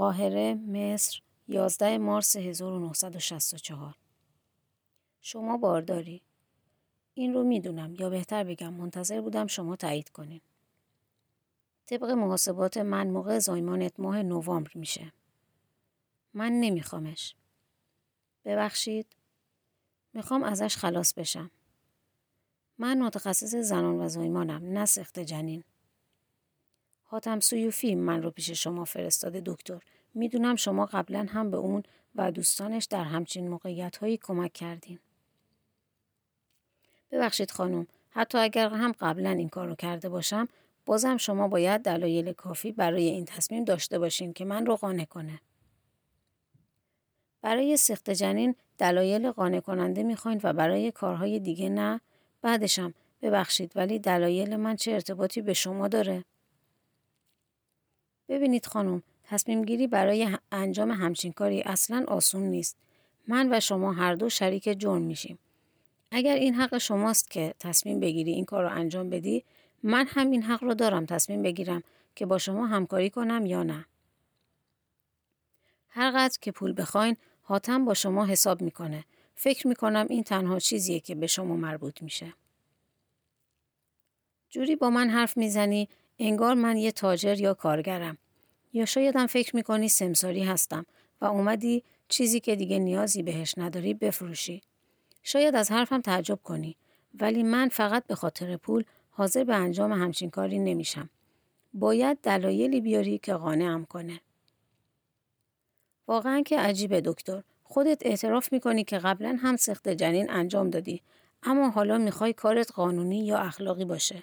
قاهره مصر 11 مارس 1964 شما بارداری این رو می‌دونم یا بهتر بگم منتظر بودم شما تایید کنین. طبق محاسبات من موقع زایمانت ماه نوامبر میشه. من نمیخوامش. ببخشید. می‌خوام ازش خلاص بشم. من متخصص زنان و زایمانم نه سخت جنین. حاتم سیوفی من رو پیش شما فرستاده دکتر. می‌دونم شما قبلا هم به اون و دوستانش در همچین موقعیت هایی کمک کردین. ببخشید خانم حتی اگر هم قبلا این کارو کرده باشم بازم شما باید دلایل کافی برای این تصمیم داشته باشین که من رو قانع کنه. برای سخت جنین دلایل قانع کننده می‌خواین و برای کارهای دیگه نه؟ بعدشم ببخشید ولی دلایل من چه ارتباطی به شما داره؟ ببینید خانم تصمیم گیری برای انجام همچین کاری اصلا آسون نیست. من و شما هر دو شریک جرم میشیم. اگر این حق شماست که تصمیم بگیری این کار رو انجام بدی من هم این حق رو دارم تصمیم بگیرم که با شما همکاری کنم یا نه. هر قدر که پول بخواین حاتم با شما حساب می‌کنه. فکر می‌کنم این تنها چیزیه که به شما مربوط میشه. جوری با من حرف می‌زنی انگار من یه تاجر یا کارگرم. یا شایدم فکر می‌کنی سمساری هستم و اومدی چیزی که دیگه نیازی بهش نداری بفروشی. شاید از حرفم تعجب کنی ولی من فقط به خاطر پول حاضر به انجام همچین کاری نمیشم. باید دلایلی بیاری که قانعم کنه. واقعا که عجیبه دکتر. خودت اعتراف می‌کنی که قبلا هم سخت جنین انجام دادی اما حالا می‌خوای کارت قانونی یا اخلاقی باشه.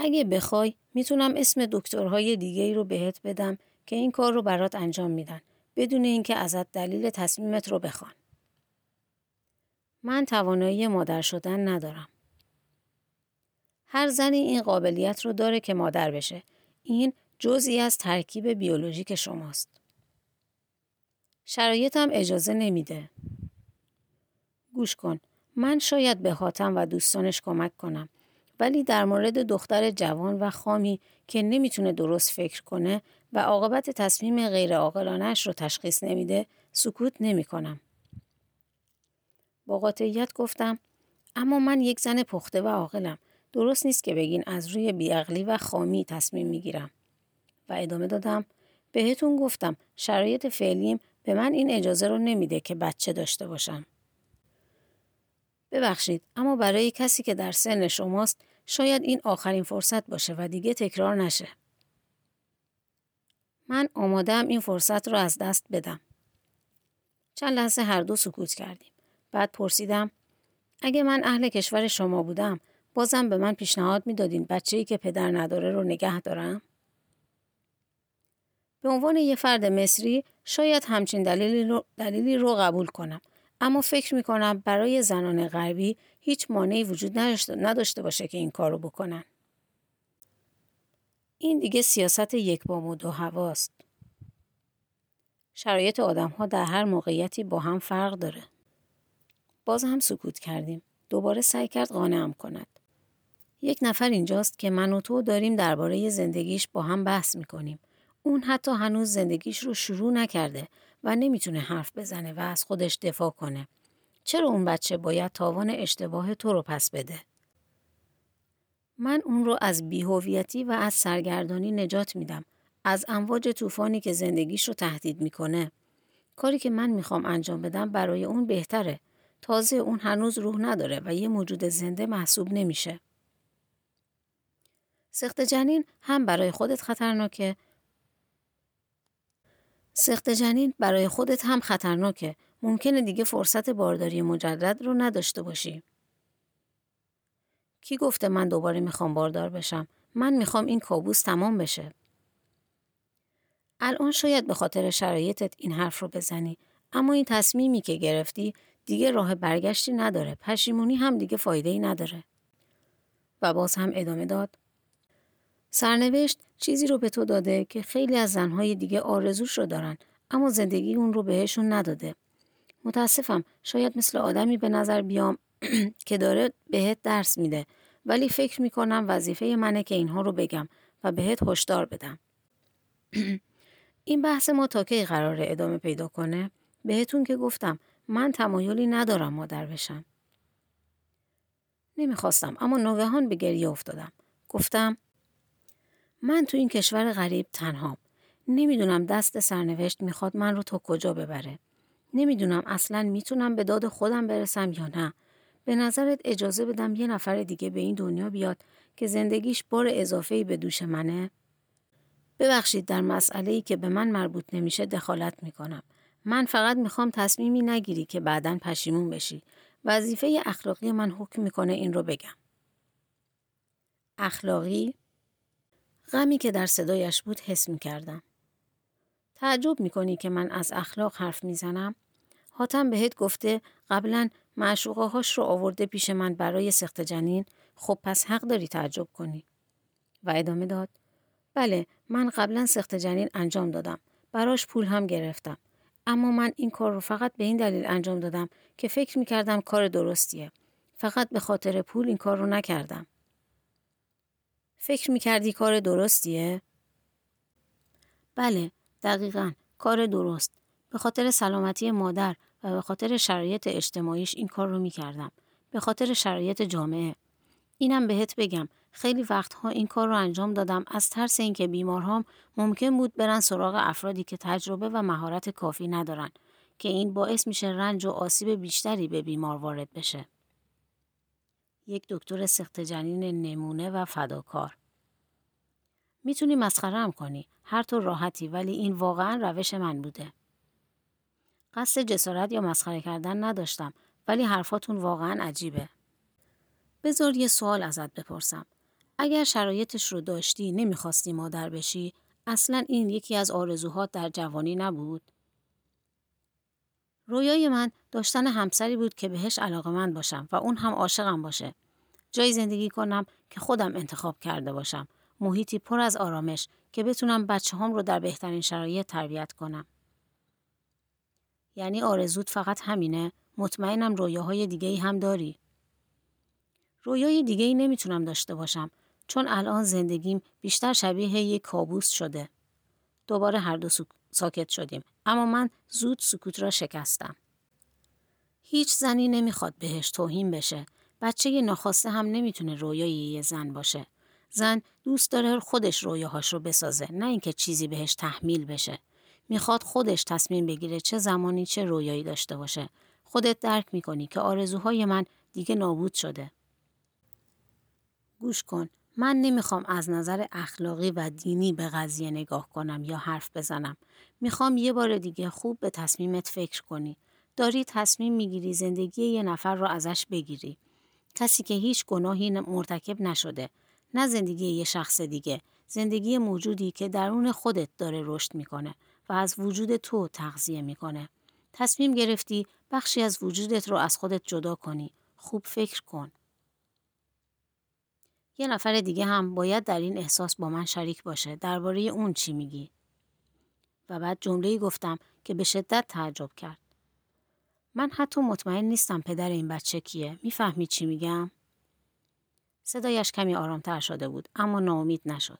اگه بخوای می‌تونم اسم دکترهای دیگه ای رو بهت بدم که این کار رو برات انجام میدن بدون اینکه ازت دلیل تصمیمت رو بخوان. من توانایی مادر شدن ندارم. هر زنی این قابلیت رو داره که مادر بشه. این جزئی از ترکیب بیولوژیک شماست. شرایطم اجازه نمیده. گوش کن. من شاید به حاتم و دوستانش کمک کنم ولی در مورد دختر جوان و خامی که نمی‌تونه درست فکر کنه و عاقبت تصمیم غیر عاقلانش رو تشخیص نمیده سکوت نمی کنم. با قاطعیت گفتم اما من یک زن پخته و عاقلم درست نیست که بگین از روی بیعقلی و خامی تصمیم می‌گیرم و ادامه دادم بهتون گفتم شرایط فعلیم به من این اجازه رو نمیده که بچه داشته باشم. ببخشید اما برای کسی که در سن شماست شاید این آخرین فرصت باشه و دیگه تکرار نشه. من آمادم این فرصت رو از دست بدم. چند لحظه هر دو سکوت کردیم. بعد پرسیدم اگه من اهل کشور شما بودم بازم به من پیشنهاد می‌دادین بچه ای که پدر نداره رو نگه دارم؟ به عنوان یه فرد مصری شاید همچین دلیلی رو, دلیلی رو قبول کنم اما فکر می کنم برای زنان غربی هیچ مانعی وجود نداشته باشه که این کارو بکنن. این دیگه سیاست یک بام و دو هواست. شرایط آدم ها در هر موقعیتی با هم فرق داره. باز هم سکوت کردیم. دوباره سعی کرد قانعم کند. یک نفر اینجاست که من و تو داریم درباره زندگیش با هم بحث می‌کنیم. اون حتی هنوز زندگیش رو شروع نکرده و نمی‌تونه حرف بزنه و از خودش دفاع کنه. چرا اون بچه باید تاوان اشتباه تو رو پس بده؟ من اون رو از بیهویتی و از سرگردانی نجات میدم. از امواج طوفانی که زندگیش رو تهدید می‌کنه. کاری که من می‌خوام انجام بدم برای اون بهتره. تازه اون هنوز روح نداره و یه موجود زنده محسوب نمیشه. سخت جنین هم برای خودت خطرناکه سخت جنین برای خودت هم خطرناکه. ممکنه دیگه فرصت بارداری مجدد رو نداشته باشی. کی گفته من دوباره می‌خوام باردار بشم؟ من می‌خوام این کابوس تمام بشه. الان شاید به خاطر شرایطت این حرف رو بزنی اما این تصمیمی که گرفتی دیگه راه برگشتی نداره. پشیمونی هم دیگه فایده ای نداره. و باز هم ادامه داد. سرنوشت چیزی رو به تو داده که خیلی از زنهای دیگه آرزوش رو دارن اما زندگی اون رو بهشون نداده. متاسفم شاید مثل آدمی به نظر بیام که داره بهت درس میده ولی فکر می‌کنم وظیفه منه که اینها رو بگم و بهت هشدار بدم. این بحث ما تا کی قراره ادامه پیدا کنه؟ بهتون که گفتم من تمایلی ندارم مادر بشم. نمی‌خواستم اما ناگهان به گریه افتادم. گفتم من تو این کشور غریب تنهام. نمی‌دونم دست سرنوشت می‌خواد من رو تا کجا ببره. نمی‌دونم اصلا می‌تونم به داد خودم برسم یا نه. به نظرت اجازه بدم یه نفر دیگه به این دنیا بیاد که زندگیش بار اضافه به دوش منه؟ ببخشید در مسئله ای که به من مربوط نمیشه دخالت می‌کنم. من فقط می‌خوام تصمیمی نگیری که بعدا پشیمون بشی. وظیفه اخلاقی من حکم می‌کنه این رو بگم. اخلاقی؟ غمی که در صدایش بود حس می‌کردم. تعجب می‌کنی که من از اخلاق حرف می‌زنم؟ حاتم بهت گفته قبلا معشوقه هاش رو آورده پیش من برای سخت جنین خب پس حق داری تعجب کنی. و ادامه داد بله من قبلا سخت جنین انجام دادم. براش پول هم گرفتم. اما من این کار رو فقط به این دلیل انجام دادم که فکر می‌کردم کار درستیه. فقط به خاطر پول این کار رو نکردم. فکر می‌کردی کار درستیه؟ بله دقیقا کار درست. به خاطر سلامتی مادر و به خاطر شرایط اجتماعیش این کار رو می‌کردم. به خاطر شرایط جامعه. اینم بهت بگم خیلی وقتها این کار رو انجام دادم از ترس اینکه بیمارهام ممکن بود برن سراغ افرادی که تجربه و مهارت کافی ندارن که این باعث میشه رنج و آسیب بیشتری به بیمار وارد بشه. یک دکتر سخت جنین نمونه و فداکار می‌تونی مسخره هم کنی هر طور راحتی ولی این واقعا روش من بوده. قصد جسارت یا مسخره کردن نداشتم ولی حرفاتون واقعا عجیبه. بذار یه سوال ازت بپرسم. اگر شرایطش رو داشتی نمی‌خواستی مادر بشی اصلا این یکی از آرزوهات در جوانی نبود؟ رویای من داشتن همسری بود که بهش علاقه من باشم و اون هم عاشقم باشه. جایی زندگی کنم که خودم انتخاب کرده باشم. محیطی پر از آرامش که بتونم بچه هم رو در بهترین شرایط تربیت کنم. یعنی آرزوت فقط همینه؟ مطمئنم رویاهای دیگه ای هم داری. رویای دیگه ای نمی‌تونم داشته باشم چون الان زندگیم بیشتر شبیه یک کابوس شده. دوباره هر دو ساکت شدیم اما من زود سکوت را شکستم. هیچ زنی نمی‌خواد بهش توهین بشه. بچه ناخواسته هم نمی‌تونه رویای یه زن باشه. زن دوست داره خودش رویاهاش رو بسازه نه اینکه چیزی بهش تحمیل بشه. می‌خواد خودش تصمیم بگیره چه زمانی چه رویایی داشته باشه. خودت درک می‌کنی که آرزوهای من دیگه نابود شده. گوش کن من نمی‌خوام از نظر اخلاقی و دینی به قضیه نگاه کنم یا حرف بزنم. می‌خوام یه بار دیگه خوب به تصمیمت فکر کنی. داری تصمیم می‌گیری زندگی یه نفر رو ازش بگیری. کسی که هیچ گناهی مرتکب نشده. نه زندگی یه شخص دیگه. زندگی موجودی که درون خودت داره رشد می‌کنه و از وجود تو تغذیه می‌کنه. تصمیم گرفتی بخشی از وجودت رو از خودت جدا کنی. خوب فکر کن. یه نفر دیگه هم باید در این احساس با من شریک باشه. درباره اون چی میگی؟ و بعد جمله‌ای گفتم که به شدت تعجب کرد. من حتی مطمئن نیستم پدر این بچه کیه. می‌فهمی چی میگم؟ صدایش کمی آرامتر شده بود اما ناامید نشد.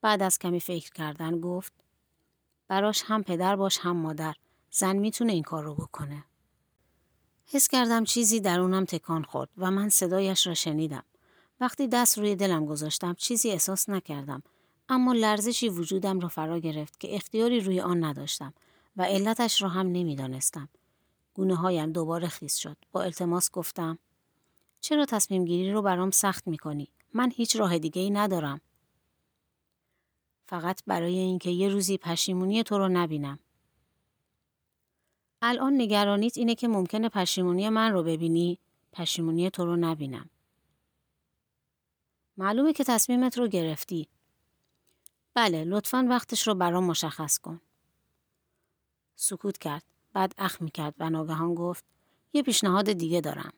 بعد از کمی فکر کردن گفت براش هم پدر باش هم مادر. زن می‌تونه این کار رو بکنه. حس کردم چیزی درونم تکان خورد و من صدایش را شنیدم. وقتی دست روی دلم گذاشتم چیزی احساس نکردم اما لرزشی وجودم را فرا گرفت که اختیاری روی آن نداشتم و علتش را هم نمی‌دانستم. گونه هایم دوباره خیس شد. با التماس گفتم چرا تصمیم گیری رو برام سخت می کنی؟ من هیچ راه دیگه ای ندارم. فقط برای اینکه یه روزی پشیمونی تو رو نبینم. الان نگرانیت اینه که ممکنه پشیمونی من رو ببینی، پشیمونی تو رو نبینم. معلومه که تصمیمت رو گرفتی. بله لطفا وقتش رو برام مشخص کن. سکوت کرد. بعد اخ می کرد و ناگهان گفت یه پیشنهاد دیگه دارم.